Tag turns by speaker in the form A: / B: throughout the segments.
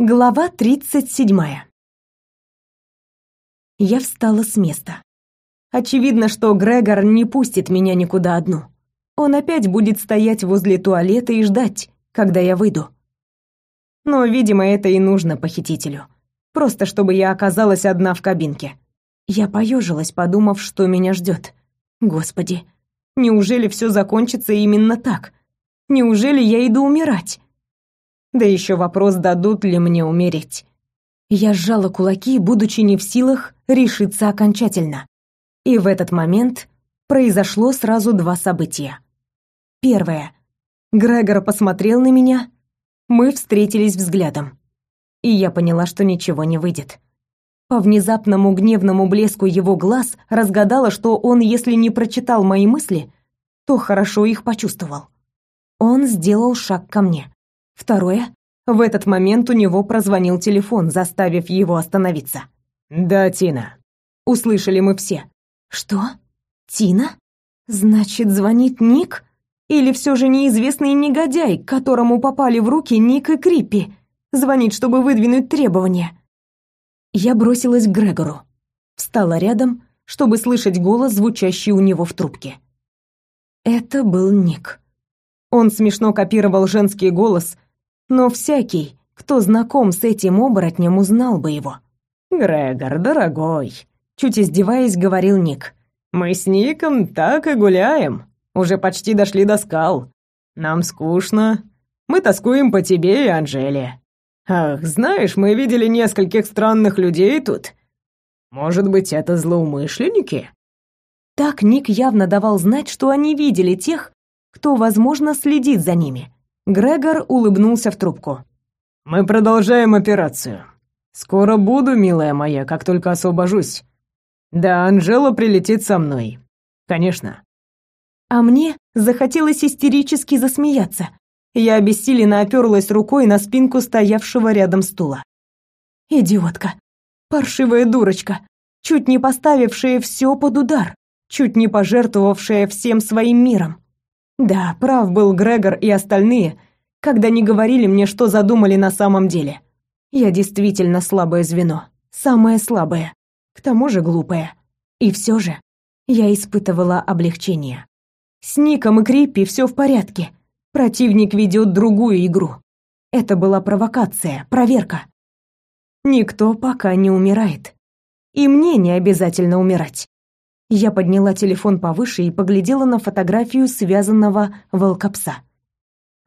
A: Глава тридцать седьмая. Я встала с места. Очевидно, что Грегор не пустит меня никуда одну. Он опять будет стоять возле туалета и ждать, когда я выйду. Но, видимо, это и нужно похитителю. Просто чтобы я оказалась одна в кабинке. Я поежилась, подумав, что меня ждет. Господи, неужели все закончится именно так? Неужели я иду умирать? Да еще вопрос, дадут ли мне умереть. Я сжала кулаки, будучи не в силах решиться окончательно. И в этот момент произошло сразу два события. Первое. Грегор посмотрел на меня, мы встретились взглядом. И я поняла, что ничего не выйдет. По внезапному гневному блеску его глаз разгадала, что он, если не прочитал мои мысли, то хорошо их почувствовал. Он сделал шаг ко мне. Второе. В этот момент у него прозвонил телефон, заставив его остановиться.
B: «Да, Тина».
A: Услышали мы все. «Что? Тина? Значит, звонит Ник? Или все же неизвестный негодяй, к которому попали в руки Ник и Криппи, звонит, чтобы выдвинуть требования?» Я бросилась к Грегору. Встала рядом, чтобы слышать голос, звучащий у него в трубке. Это был Ник. Он смешно копировал женский голос, но всякий, кто знаком с этим оборотнем, узнал бы его.
B: «Грегор, дорогой», — чуть издеваясь, говорил Ник. «Мы с Ником так и гуляем. Уже почти дошли до скал. Нам скучно. Мы тоскуем по тебе и Анжеле. Ах, знаешь, мы видели нескольких странных людей тут. Может быть, это злоумышленники?»
A: Так Ник явно давал знать, что они видели тех, кто, возможно, следит за ними. Грегор улыбнулся в трубку.
B: «Мы продолжаем операцию. Скоро буду, милая моя, как только освобожусь. Да, Анжела прилетит со мной. Конечно».
A: А мне захотелось истерически засмеяться. Я обессиленно оперлась рукой на спинку стоявшего рядом стула. Идиотка. Паршивая дурочка. Чуть не поставившая все под удар. Чуть не пожертвовавшая всем своим миром. Да, прав был Грегор и остальные, когда не говорили мне, что задумали на самом деле. Я действительно слабое звено, самое слабое, к тому же глупое. И все же я испытывала облегчение. С Ником и Криппи все в порядке. Противник ведет другую игру. Это была провокация, проверка. Никто пока не умирает. И мне не обязательно умирать. Я подняла телефон повыше и поглядела на фотографию связанного волкопса.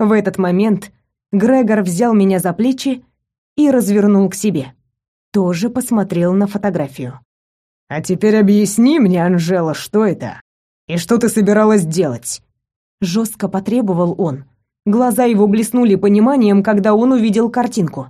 A: В этот момент Грегор взял меня за плечи и развернул к себе. Тоже посмотрел на фотографию.
B: «А теперь объясни мне, Анжела, что это? И что ты собиралась делать?»
A: Жестко потребовал он. Глаза его блеснули пониманием, когда он увидел картинку.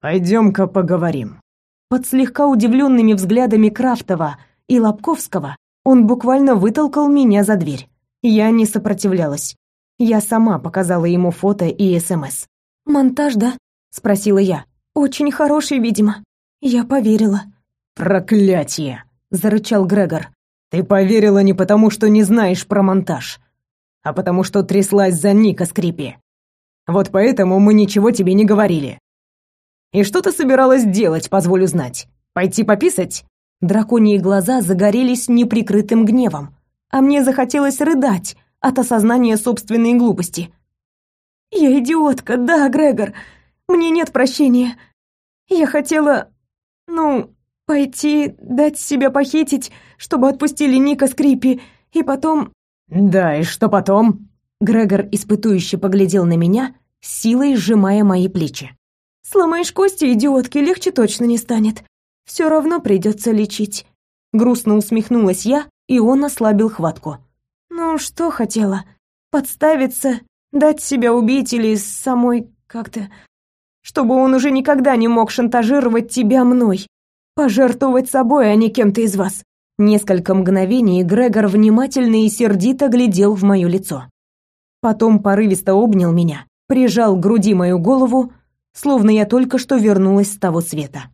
B: «Пойдем-ка поговорим».
A: Под слегка удивленными взглядами Крафтова – и Лобковского, он буквально вытолкал меня за дверь. Я не сопротивлялась. Я сама показала ему фото и СМС. «Монтаж, да?» — спросила я. «Очень хороший, видимо». Я поверила.
B: «Проклятие!» — зарычал Грегор.
A: «Ты поверила не потому, что не знаешь про монтаж, а потому что тряслась за Ника Скрипи. Вот поэтому мы ничего тебе не говорили. И что ты собиралась делать, позволю знать? Пойти пописать?» Драконьи глаза загорелись неприкрытым гневом, а мне захотелось рыдать от осознания собственной глупости. «Я идиотка, да, Грегор. Мне нет прощения. Я хотела, ну, пойти, дать себя похитить, чтобы отпустили Ника Скрипи, и потом...»
B: «Да, и что потом?»
A: Грегор испытующе поглядел на меня, силой сжимая мои плечи. «Сломаешь кости, идиотки, легче точно не станет. Все равно придется лечить. Грустно усмехнулась я, и он ослабил хватку. Ну, что хотела? Подставиться, дать себя убить или самой как-то... Чтобы он уже никогда не мог шантажировать тебя мной. Пожертвовать собой, а не кем-то из вас. Несколько мгновений Грегор внимательно и сердито глядел в мое лицо. Потом порывисто обнял меня, прижал к груди мою голову, словно я только что вернулась с того света.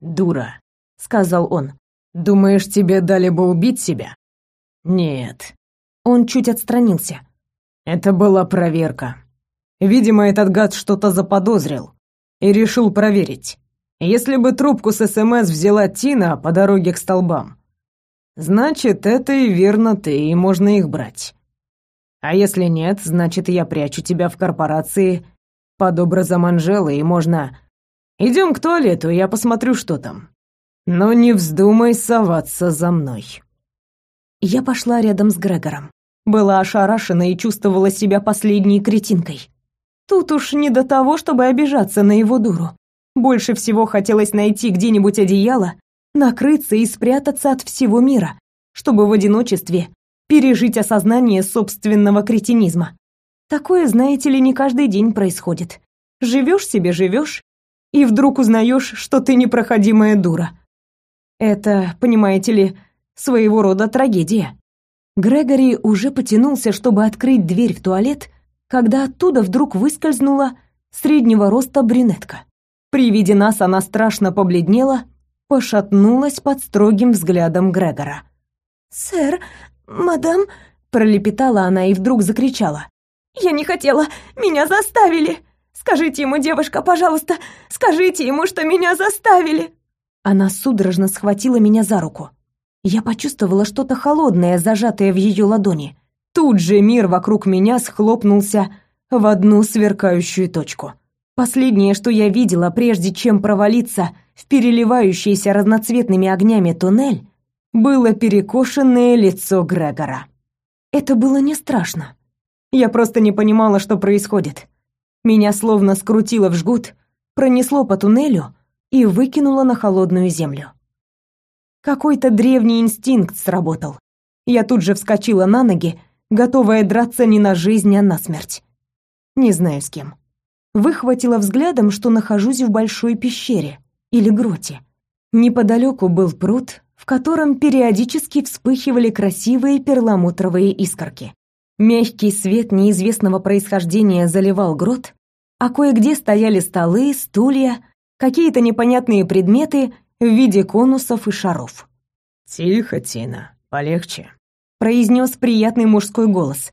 B: «Дура», — сказал он. «Думаешь, тебе дали бы убить себя?» «Нет».
A: Он чуть отстранился.
B: «Это была проверка. Видимо, этот гад что-то заподозрил. и решил проверить. Если бы трубку с СМС взяла Тина по дороге к столбам, значит, это и верно ты, и можно их брать. А если нет, значит, я прячу тебя в корпорации под образом Анжелы, и можно... Идем к туалету, я посмотрю, что там. Но не вздумай соваться за мной.
A: Я пошла рядом с Грегором. Была ошарашена и чувствовала себя последней кретинкой. Тут уж не до того, чтобы обижаться на его дуру. Больше всего хотелось найти где-нибудь одеяло, накрыться и спрятаться от всего мира, чтобы в одиночестве пережить осознание собственного кретинизма. Такое, знаете ли, не каждый день происходит. Живешь себе, живешь, и вдруг узнаешь, что ты непроходимая дура. Это, понимаете ли, своего рода трагедия. Грегори уже потянулся, чтобы открыть дверь в туалет, когда оттуда вдруг выскользнула среднего роста брюнетка. При виде нас она страшно побледнела, пошатнулась под строгим взглядом Грегора. «Сэр, мадам...» — пролепетала она и вдруг закричала. «Я не хотела! Меня заставили! Скажите ему, девушка, пожалуйста, скажите ему, что меня заставили!» Она судорожно схватила меня за руку. Я почувствовала что-то холодное, зажатое в ее ладони. Тут же мир вокруг меня схлопнулся в одну сверкающую точку. Последнее, что я видела, прежде чем провалиться в переливающийся разноцветными огнями туннель, было перекошенное лицо Грегора. Это было не страшно. Я просто не понимала, что происходит. Меня словно скрутило в жгут, пронесло по туннелю и выкинуло на холодную землю. Какой-то древний инстинкт сработал. Я тут же вскочила на ноги готовая драться не на жизнь, а на смерть. Не знаю с кем. Выхватила взглядом, что нахожусь в большой пещере или гроте. Неподалеку был пруд, в котором периодически вспыхивали красивые перламутровые искорки. Мягкий свет неизвестного происхождения заливал грот, а кое-где стояли столы, стулья, какие-то непонятные предметы в виде конусов и шаров.
B: «Тихо, Тина, полегче»,
A: произнес приятный мужской голос.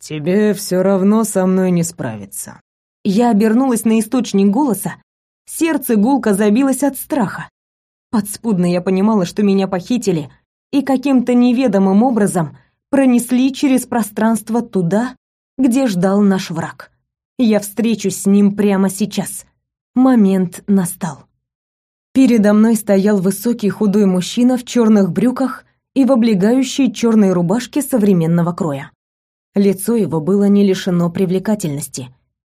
B: «Тебе все равно со мной не справиться».
A: Я обернулась на источник голоса. Сердце гулко забилось от страха. Подспудно я понимала, что меня похитили и каким-то неведомым образом пронесли через пространство туда, где ждал наш враг. Я встречусь с ним прямо сейчас. Момент настал. Передо мной стоял высокий худой мужчина в черных брюках и в облегающей черной рубашке современного кроя. Лицо его было не лишено привлекательности.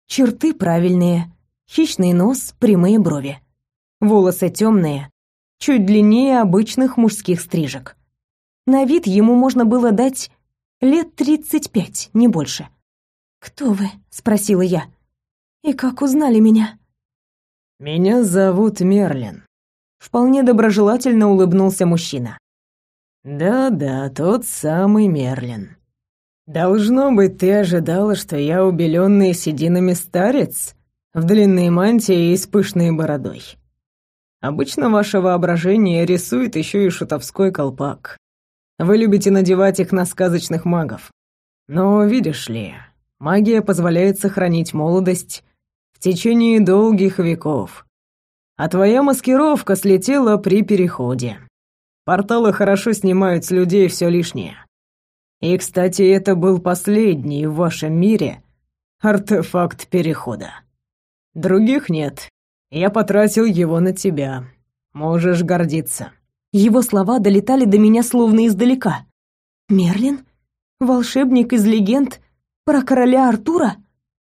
A: Черты правильные, хищный нос, прямые брови. Волосы темные, чуть длиннее обычных мужских стрижек. На вид ему можно было дать лет тридцать пять, не больше. «Кто вы?» — спросила я. «И как узнали меня?»
B: «Меня зовут Мерлин», —
A: вполне доброжелательно улыбнулся мужчина.
B: Да-да, тот самый Мерлин. Должно быть, ты ожидала, что я убеленный сединами старец в длинной мантии и с пышной бородой. Обычно ваше воображение рисует еще и шутовской колпак. Вы любите надевать их на сказочных магов. Но, видишь ли, магия позволяет сохранить молодость течение долгих веков. А твоя маскировка слетела при переходе. Порталы хорошо снимают с людей все лишнее. И, кстати, это был последний в вашем мире артефакт перехода. Других нет. Я потратил его на тебя. Можешь гордиться.
A: Его слова долетали до меня словно издалека. Мерлин? Волшебник из легенд про короля Артура?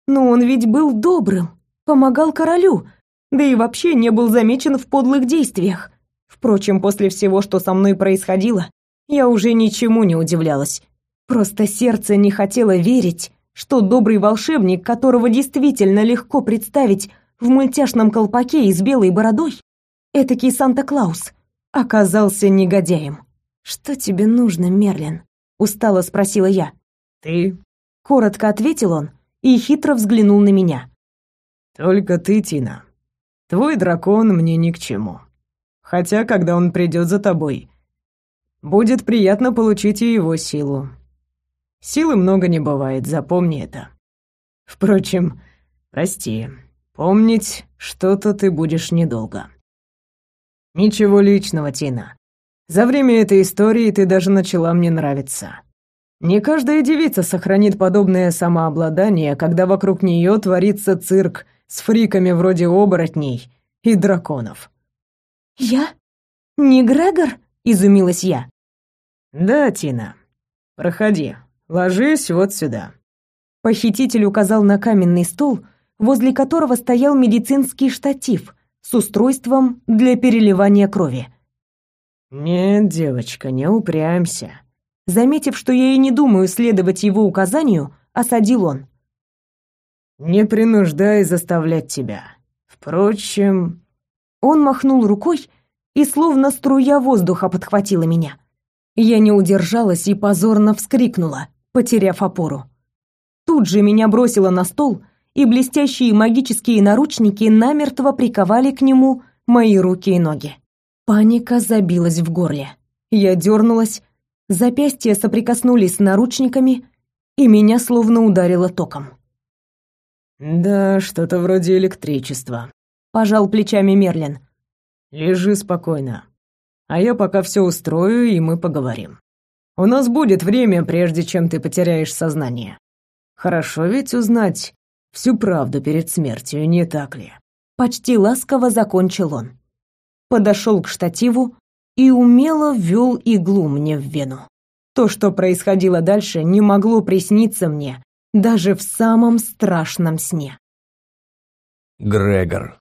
A: Но он ведь был добрым, помогал королю, да и вообще не был замечен в подлых действиях. Впрочем, после всего, что со мной происходило, я уже ничему не удивлялась. Просто сердце не хотело верить, что добрый волшебник, которого действительно легко представить в мультяшном колпаке и с белой бородой, этакий Санта-Клаус, оказался негодяем. «Что тебе нужно, Мерлин?» — устало спросила я.
B: «Ты?»
A: — коротко ответил он и хитро взглянул на меня.
B: «Только ты, Тина. Твой дракон мне ни к чему». Хотя, когда он придет за тобой, будет приятно получить и его силу. Силы много не бывает, запомни это. Впрочем, прости, Помнить что-то ты будешь недолго. Ничего личного, Тина. За время этой истории ты даже начала мне нравиться. Не каждая девица сохранит подобное самообладание, когда вокруг нее творится цирк с фриками вроде оборотней и драконов.
A: «Я? Не Грегор?» — изумилась я.
B: «Да, Тина. Проходи. Ложись вот сюда».
A: Похититель указал на каменный стол, возле которого стоял медицинский штатив с устройством для переливания крови.
B: «Нет, девочка, не упрямься».
A: Заметив, что я и не думаю следовать его указанию, осадил он.
B: «Не принуждай заставлять тебя. Впрочем...»
A: Он махнул рукой, и словно струя воздуха подхватила меня. Я не удержалась и позорно вскрикнула, потеряв опору. Тут же меня бросило на стол, и блестящие магические наручники намертво приковали к нему мои руки и ноги. Паника забилась в горле. Я дернулась, запястья соприкоснулись с наручниками, и меня словно ударило током.
B: «Да, что-то вроде электричества», —
A: пожал плечами Мерлин.
B: «Лежи спокойно, а я пока все устрою, и мы поговорим. У нас будет время, прежде чем ты потеряешь сознание. Хорошо ведь узнать всю правду перед смертью, не так ли?»
A: Почти ласково закончил он. Подошел к штативу и умело ввел иглу мне в вену. То, что происходило дальше, не могло присниться мне даже в самом страшном сне.
C: Грегор.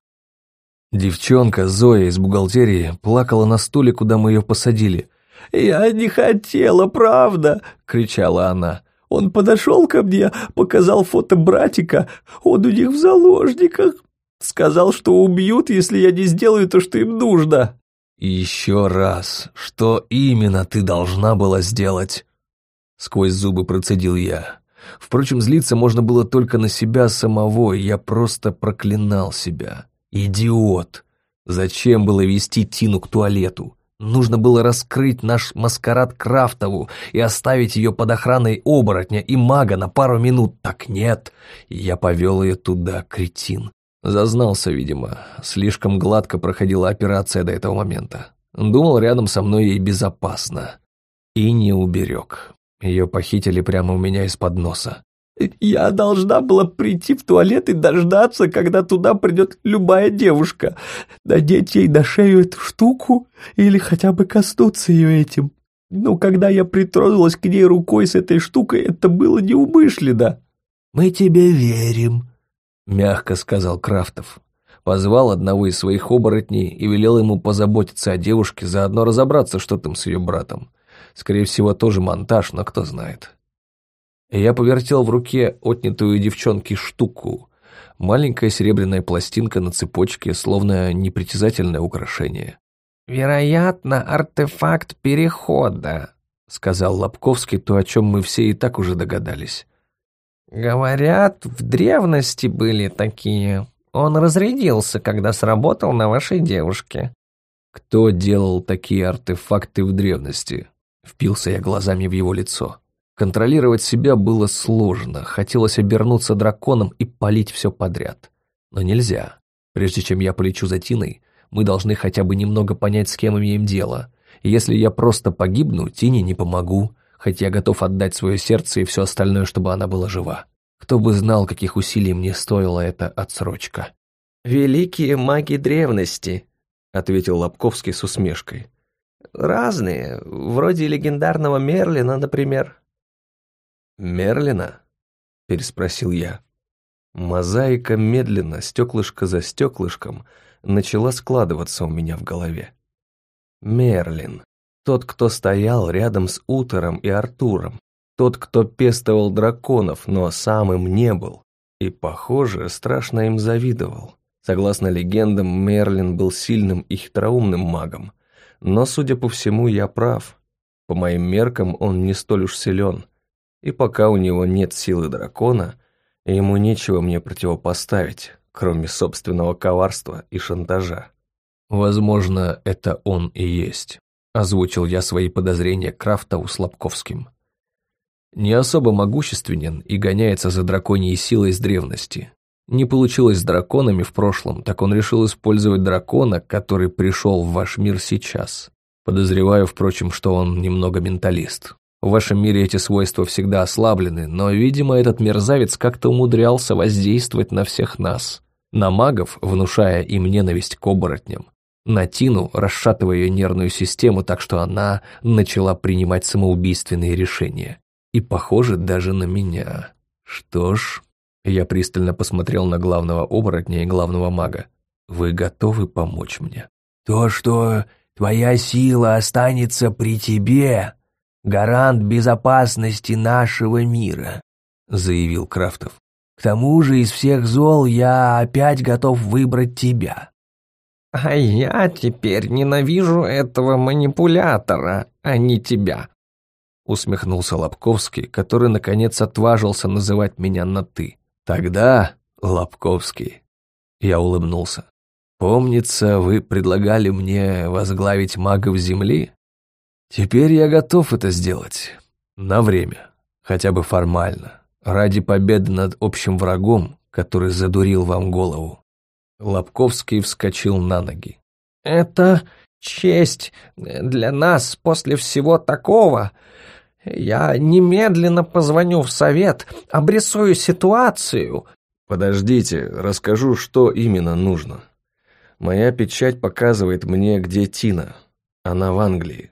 C: Девчонка Зоя из бухгалтерии плакала на стуле, куда мы ее посадили.
D: «Я не хотела, правда!» — кричала она. «Он подошел ко мне, показал фото братика, он у них в заложниках. Сказал, что убьют, если я не сделаю то, что им нужно».
C: «Еще раз, что именно ты должна была сделать?» Сквозь зубы процедил я. Впрочем, злиться можно было только на себя самого, и я просто проклинал себя. Идиот! Зачем было вести Тину к туалету? Нужно было раскрыть наш маскарад Крафтову и оставить ее под охраной оборотня и мага на пару минут. Так нет, я повел ее туда, кретин. Зазнался, видимо. Слишком гладко проходила операция до этого момента. Думал, рядом со мной ей безопасно. И не уберег. Ее похитили прямо у меня из-под носа.
D: «Я должна была прийти в туалет и дождаться, когда туда придет любая девушка, надеть ей на шею эту штуку или хотя бы коснуться ее этим. Но когда я притронулась к ней рукой с этой штукой, это было неумышленно».
C: «Мы тебе верим», — мягко сказал Крафтов. Позвал одного из своих оборотней и велел ему позаботиться о девушке, заодно разобраться, что там с ее братом. Скорее всего, тоже монтаж, но кто знает. Я повертел в руке отнятую девчонки штуку. Маленькая серебряная пластинка на цепочке, словно непритязательное украшение.
E: «Вероятно, артефакт перехода», — сказал Лобковский то, о чем мы все и так уже догадались. «Говорят, в древности были такие. Он разрядился, когда сработал на вашей девушке».
C: «Кто делал такие артефакты в древности?» Впился я глазами в его лицо. Контролировать себя было сложно, хотелось обернуться драконом и полить все подряд. Но нельзя. Прежде чем я полечу за Тиной, мы должны хотя бы немного понять, с кем имеем дело. И если я просто погибну, Тине не помогу, хоть я готов отдать свое сердце и все остальное, чтобы она была жива. Кто бы знал, каких усилий мне стоила эта отсрочка.
E: «Великие маги древности», — ответил Лобковский с усмешкой. Разные, вроде легендарного Мерлина, например.
C: «Мерлина?» — переспросил я. Мозаика медленно, стеклышко за стеклышком, начала складываться у меня в голове. Мерлин. Тот, кто стоял рядом с Утером и Артуром. Тот, кто пестовал драконов, но сам им не был. И, похоже, страшно им завидовал. Согласно легендам, Мерлин был сильным и хитроумным магом, но, судя по всему, я прав. По моим меркам, он не столь уж силен. И пока у него нет силы дракона, ему нечего мне противопоставить, кроме собственного коварства и шантажа. Возможно, это он и есть. Озвучил я свои подозрения Крафтову с. Не особо могущественен и гоняется за драконьей силой с древности.
E: Не получилось с драконами в прошлом, так он решил использовать дракона, который пришел в ваш мир сейчас. Подозреваю, впрочем, что он немного менталист. В вашем мире эти свойства всегда ослаблены, но, видимо, этот мерзавец как-то умудрялся воздействовать на всех нас. На магов, внушая им ненависть к оборотням. На Тину, расшатывая ее нервную систему так, что она начала принимать самоубийственные решения. И, похоже, даже на меня. Что ж, я пристально посмотрел на главного оборотня и главного мага. Вы готовы помочь мне?
D: То, что твоя сила останется при тебе, гарант безопасности нашего мира, заявил Крафтов. К тому же из всех зол я опять готов выбрать тебя.
E: А я теперь ненавижу этого манипулятора, а не тебя, усмехнулся Лобковский, который наконец отважился называть меня на «ты». Тогда, Лобковский, я улыбнулся. Помнится, вы предлагали мне возглавить магов Земли? Теперь я готов это сделать. На время. Хотя бы формально. Ради победы над общим врагом, который задурил вам голову. Лобковский вскочил на ноги. «Это честь для нас после всего такого. Я немедленно позвоню в совет, обрисую ситуацию».
C: «Подождите, расскажу, что именно нужно. Моя печать показывает мне, где Тина. Она в Англии.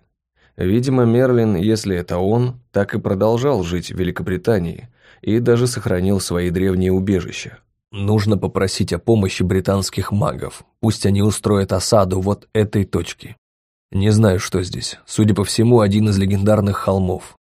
C: Видимо, Мерлин, если это он, так и продолжал жить в Великобритании и даже сохранил свои древние убежища. Нужно попросить о помощи британских магов. Пусть они устроят осаду вот этой точки. Не знаю, что здесь. Судя по всему, один из легендарных холмов.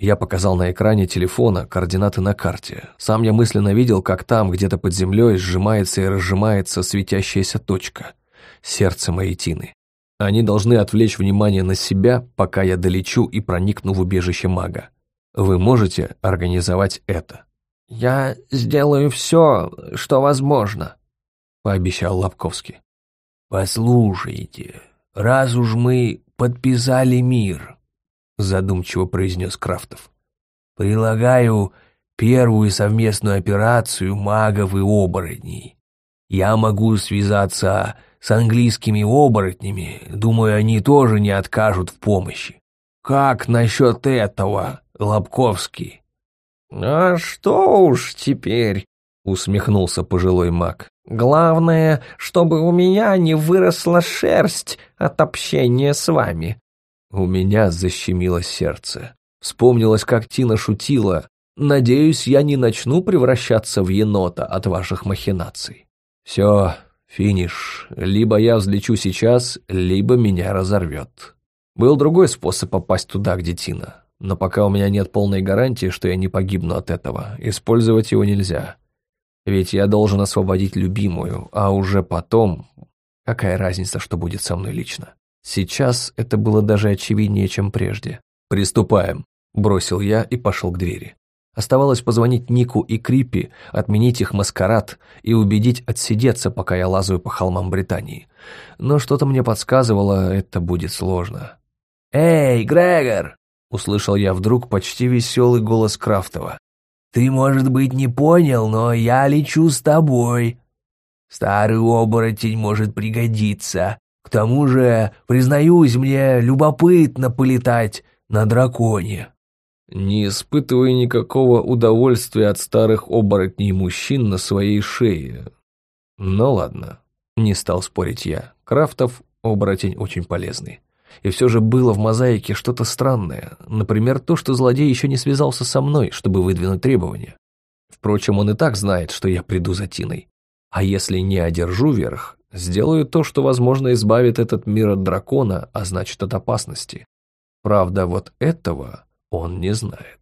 C: Я показал на экране телефона координаты на карте. Сам я мысленно видел, как там, где-то под землей, сжимается и разжимается светящаяся точка. Сердце моей Тины. Они должны отвлечь внимание на себя, пока я долечу и проникну в убежище мага. Вы можете организовать это?
E: «Я сделаю все, что возможно», — пообещал Лобковский.
D: «Послушайте, раз уж мы подписали мир», задумчиво произнес Крафтов. «Прилагаю первую совместную операцию магов и оборотней. Я могу связаться с английскими оборотнями, думаю, они тоже не откажут в помощи. Как насчет этого, Лобковский?»
E: «А что уж теперь?» — усмехнулся пожилой маг. «Главное, чтобы у меня не выросла шерсть от общения с вами.
C: У меня защемило сердце. Вспомнилось, как Тина шутила. «Надеюсь, я не начну превращаться в енота от ваших махинаций». Все, финиш. Либо я взлечу сейчас, либо меня разорвет. Был другой способ попасть туда, где Тина. Но пока у меня нет полной гарантии, что я не погибну от этого, использовать его нельзя. Ведь я должен освободить любимую, а уже потом... Какая разница, что будет со мной лично? Сейчас это было даже очевиднее, чем прежде. «Приступаем», – бросил я и пошел к двери. Оставалось позвонить Нику и Крипи, отменить их маскарад и убедить отсидеться, пока я лазаю по холмам Британии. Но что-то мне подсказывало, это будет сложно.
D: «Эй, Грегор!»
C: – услышал я вдруг почти веселый голос Крафтова.
D: «Ты, может быть, не понял, но я лечу с тобой. Старый оборотень может пригодиться. К тому же, признаюсь, мне любопытно полетать на драконе.
C: Не испытывая никакого удовольствия от старых оборотней мужчин на своей шее. Ну ладно, не стал спорить я. Крафтов оборотень очень полезный. И все же было в мозаике что-то странное. Например, то, что злодей еще не связался со мной, чтобы выдвинуть требования. Впрочем, он и так знает, что я приду за Тиной. А если не одержу верх, Сделаю то, что, возможно, избавит этот мир от дракона, а значит, от опасности. Правда, вот этого он не знает.